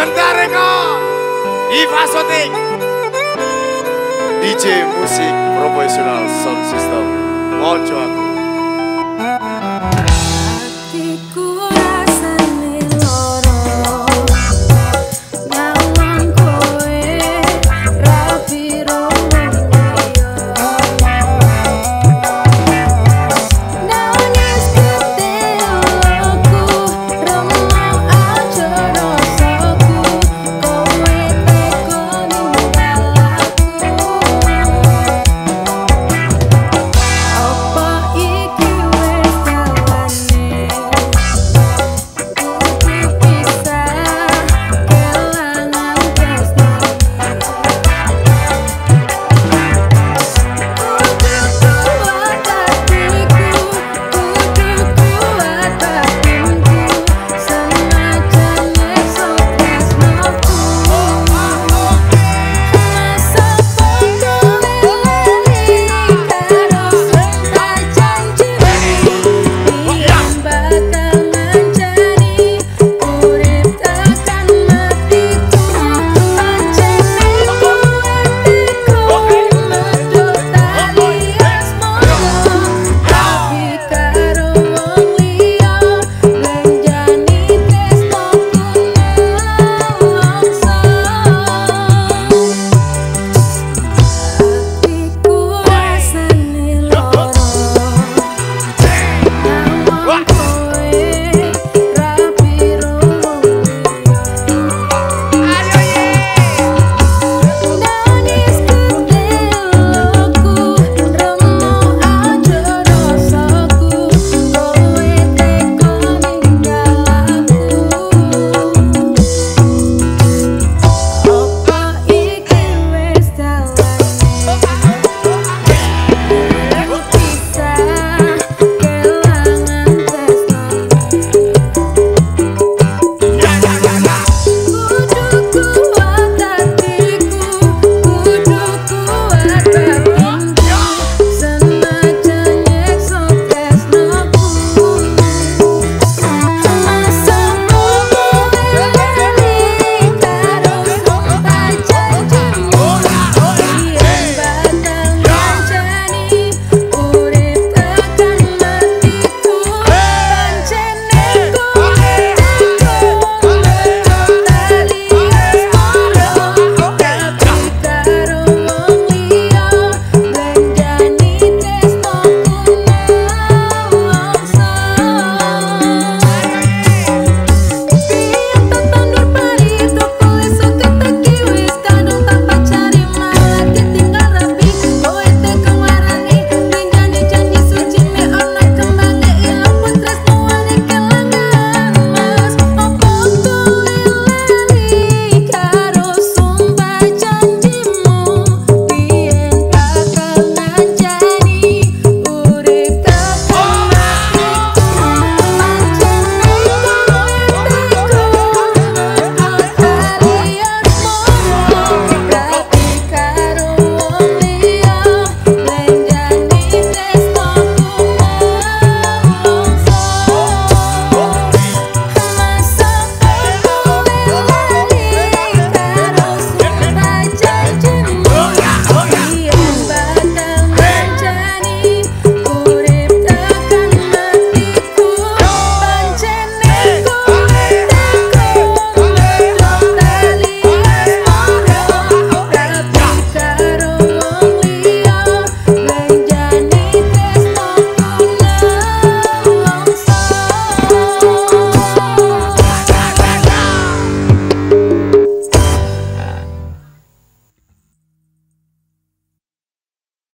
Mendareko Iva Soting DJ musik profesional sound system. Mojo aku. Hatiku